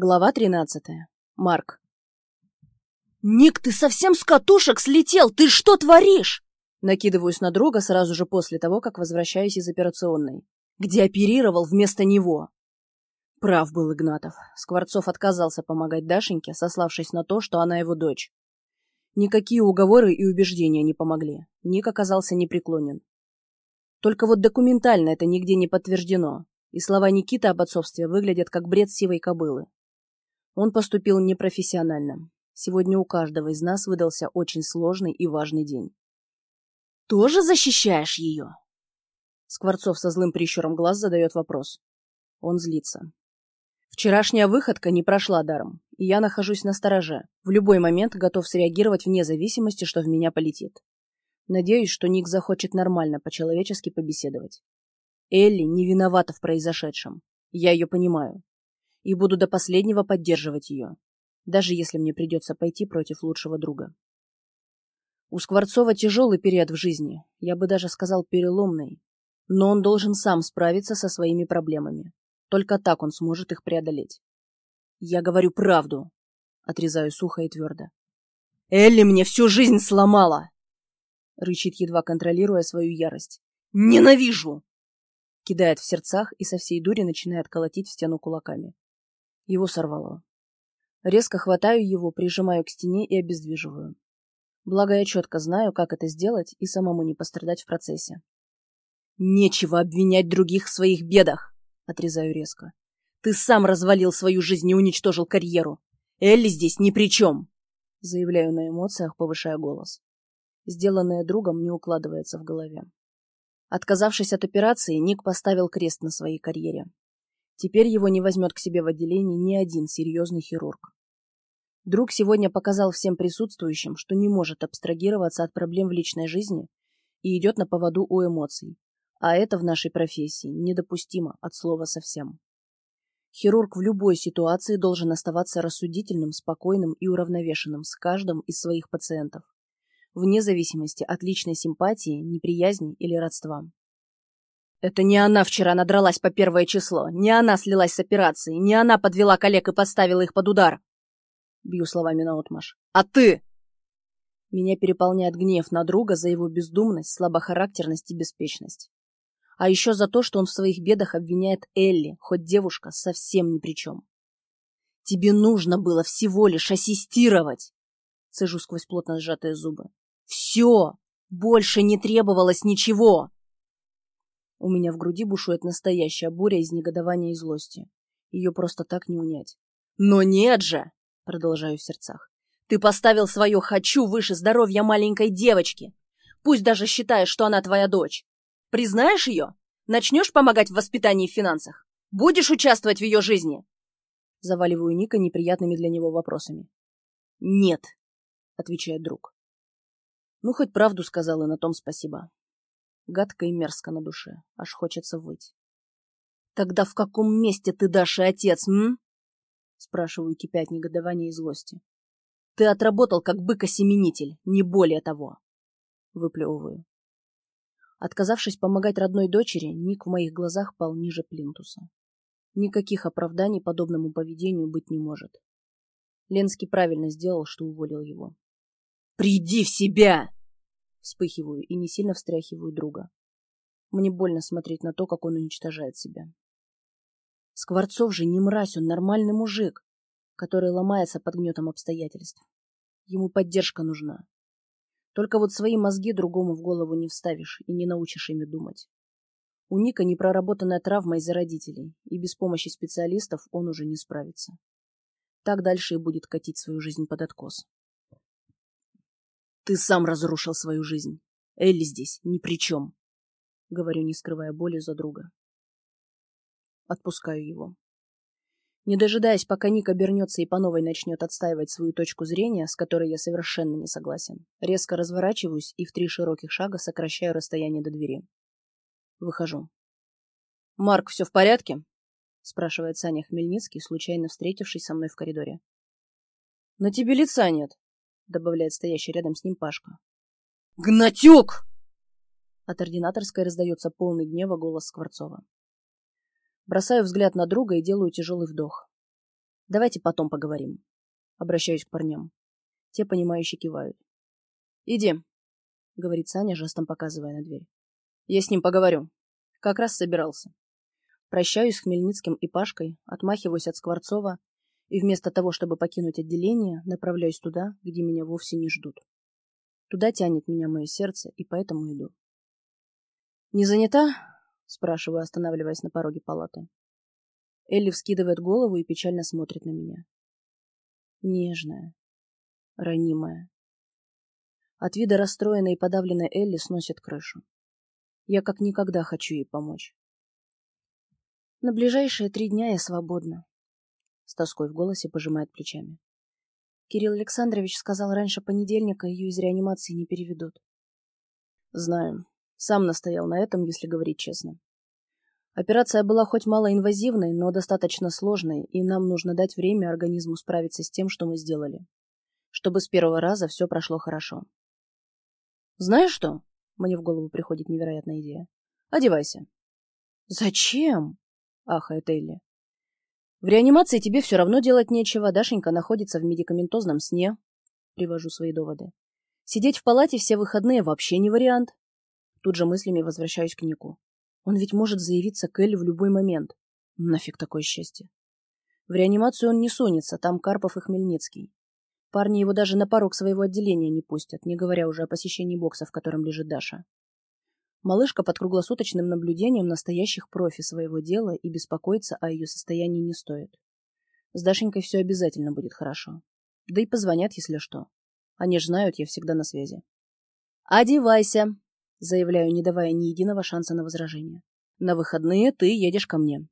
Глава тринадцатая. Марк. «Ник, ты совсем с катушек слетел! Ты что творишь?» Накидываюсь на друга сразу же после того, как возвращаюсь из операционной, где оперировал вместо него. Прав был Игнатов. Скворцов отказался помогать Дашеньке, сославшись на то, что она его дочь. Никакие уговоры и убеждения не помогли. Ник оказался непреклонен. Только вот документально это нигде не подтверждено, и слова Никиты об отцовстве выглядят как бред сивой кобылы. Он поступил непрофессионально. Сегодня у каждого из нас выдался очень сложный и важный день. «Тоже защищаешь ее?» Скворцов со злым прищуром глаз задает вопрос. Он злится. Вчерашняя выходка не прошла даром, и я нахожусь на стороже, в любой момент готов среагировать вне зависимости, что в меня полетит. Надеюсь, что Ник захочет нормально, по-человечески побеседовать. Элли не виновата в произошедшем. Я ее понимаю и буду до последнего поддерживать ее, даже если мне придется пойти против лучшего друга. У Скворцова тяжелый период в жизни, я бы даже сказал переломный, но он должен сам справиться со своими проблемами. Только так он сможет их преодолеть. Я говорю правду, отрезаю сухо и твердо. Элли мне всю жизнь сломала! Рычит, едва контролируя свою ярость. Ненавижу! Кидает в сердцах и со всей дури начинает колотить в стену кулаками. Его сорвало. Резко хватаю его, прижимаю к стене и обездвиживаю. Благо я четко знаю, как это сделать и самому не пострадать в процессе. «Нечего обвинять других в своих бедах!» — отрезаю резко. «Ты сам развалил свою жизнь и уничтожил карьеру. Элли здесь ни при чем!» Заявляю на эмоциях, повышая голос. Сделанное другом не укладывается в голове. Отказавшись от операции, Ник поставил крест на своей карьере. Теперь его не возьмет к себе в отделение ни один серьезный хирург. Друг сегодня показал всем присутствующим, что не может абстрагироваться от проблем в личной жизни и идет на поводу у эмоций. А это в нашей профессии недопустимо от слова совсем. Хирург в любой ситуации должен оставаться рассудительным, спокойным и уравновешенным с каждым из своих пациентов, вне зависимости от личной симпатии, неприязни или родства. Это не она вчера надралась по первое число, не она слилась с операцией, не она подвела коллег и подставила их под удар. Бью словами наотмашь. А ты? Меня переполняет гнев на друга за его бездумность, слабохарактерность и беспечность. А еще за то, что он в своих бедах обвиняет Элли, хоть девушка совсем ни при чем. Тебе нужно было всего лишь ассистировать. Цежу сквозь плотно сжатые зубы. Все! Больше не требовалось ничего! У меня в груди бушует настоящая буря из негодования и злости. Ее просто так не унять. «Но нет же!» — продолжаю в сердцах. «Ты поставил свое «хочу» выше здоровья маленькой девочки. Пусть даже считаешь, что она твоя дочь. Признаешь ее? Начнешь помогать в воспитании и финансах? Будешь участвовать в ее жизни?» Заваливаю Ника неприятными для него вопросами. «Нет», — отвечает друг. Ну, хоть правду сказал, и на том спасибо. Гадко и мерзко на душе, аж хочется выть. «Тогда в каком месте ты, Даша, отец, м?» Спрашиваю, кипя от негодования и злости. «Ты отработал как бык-осеменитель, не более того!» Выплевываю. Отказавшись помогать родной дочери, Ник в моих глазах пал ниже плинтуса. Никаких оправданий подобному поведению быть не может. Ленский правильно сделал, что уволил его. «Приди в себя!» Вспыхиваю и не сильно встряхиваю друга. Мне больно смотреть на то, как он уничтожает себя. Скворцов же не мразь, он нормальный мужик, который ломается под гнетом обстоятельств. Ему поддержка нужна. Только вот свои мозги другому в голову не вставишь и не научишь ими думать. У Ника непроработанная травма из-за родителей, и без помощи специалистов он уже не справится. Так дальше и будет катить свою жизнь под откос. Ты сам разрушил свою жизнь. Элли здесь ни при чем. Говорю, не скрывая боли за друга. Отпускаю его. Не дожидаясь, пока Ник обернется и по новой начнет отстаивать свою точку зрения, с которой я совершенно не согласен, резко разворачиваюсь и в три широких шага сокращаю расстояние до двери. Выхожу. «Марк, все в порядке?» — спрашивает Саня Хмельницкий, случайно встретившись со мной в коридоре. «На тебе лица нет», добавляет стоящий рядом с ним Пашка. «Гнатюк!» От ординаторской раздается полный гнева голос Скворцова. Бросаю взгляд на друга и делаю тяжелый вдох. Давайте потом поговорим. Обращаюсь к парням. Те, понимающе кивают. Иди, говорит Саня, жестом показывая на дверь. Я с ним поговорю. Как раз собирался. Прощаюсь с Хмельницким и Пашкой, отмахиваюсь от Скворцова и вместо того, чтобы покинуть отделение, направляюсь туда, где меня вовсе не ждут. Туда тянет меня мое сердце, и поэтому иду. «Не занята?» — спрашиваю, останавливаясь на пороге палаты. Элли вскидывает голову и печально смотрит на меня. Нежная, ранимая. От вида расстроенной и подавленной Элли сносит крышу. Я как никогда хочу ей помочь. На ближайшие три дня я свободна. С тоской в голосе пожимает плечами. Кирилл Александрович сказал раньше понедельника, ее из реанимации не переведут. Знаю. Сам настоял на этом, если говорить честно. Операция была хоть малоинвазивной, но достаточно сложной, и нам нужно дать время организму справиться с тем, что мы сделали. Чтобы с первого раза все прошло хорошо. Знаешь что? Мне в голову приходит невероятная идея. Одевайся. Зачем? Ахает Элли. В реанимации тебе все равно делать нечего. Дашенька находится в медикаментозном сне. Привожу свои доводы. Сидеть в палате все выходные вообще не вариант. Тут же мыслями возвращаюсь к Нику. Он ведь может заявиться к Элли в любой момент. Нафиг такое счастье. В реанимацию он не сунется, там Карпов и Хмельницкий. Парни его даже на порог своего отделения не пустят, не говоря уже о посещении бокса, в котором лежит Даша. Малышка под круглосуточным наблюдением настоящих профи своего дела и беспокоиться о ее состоянии не стоит. С Дашенькой все обязательно будет хорошо. Да и позвонят, если что. Они ж знают, я всегда на связи. «Одевайся!» — заявляю, не давая ни единого шанса на возражение. «На выходные ты едешь ко мне.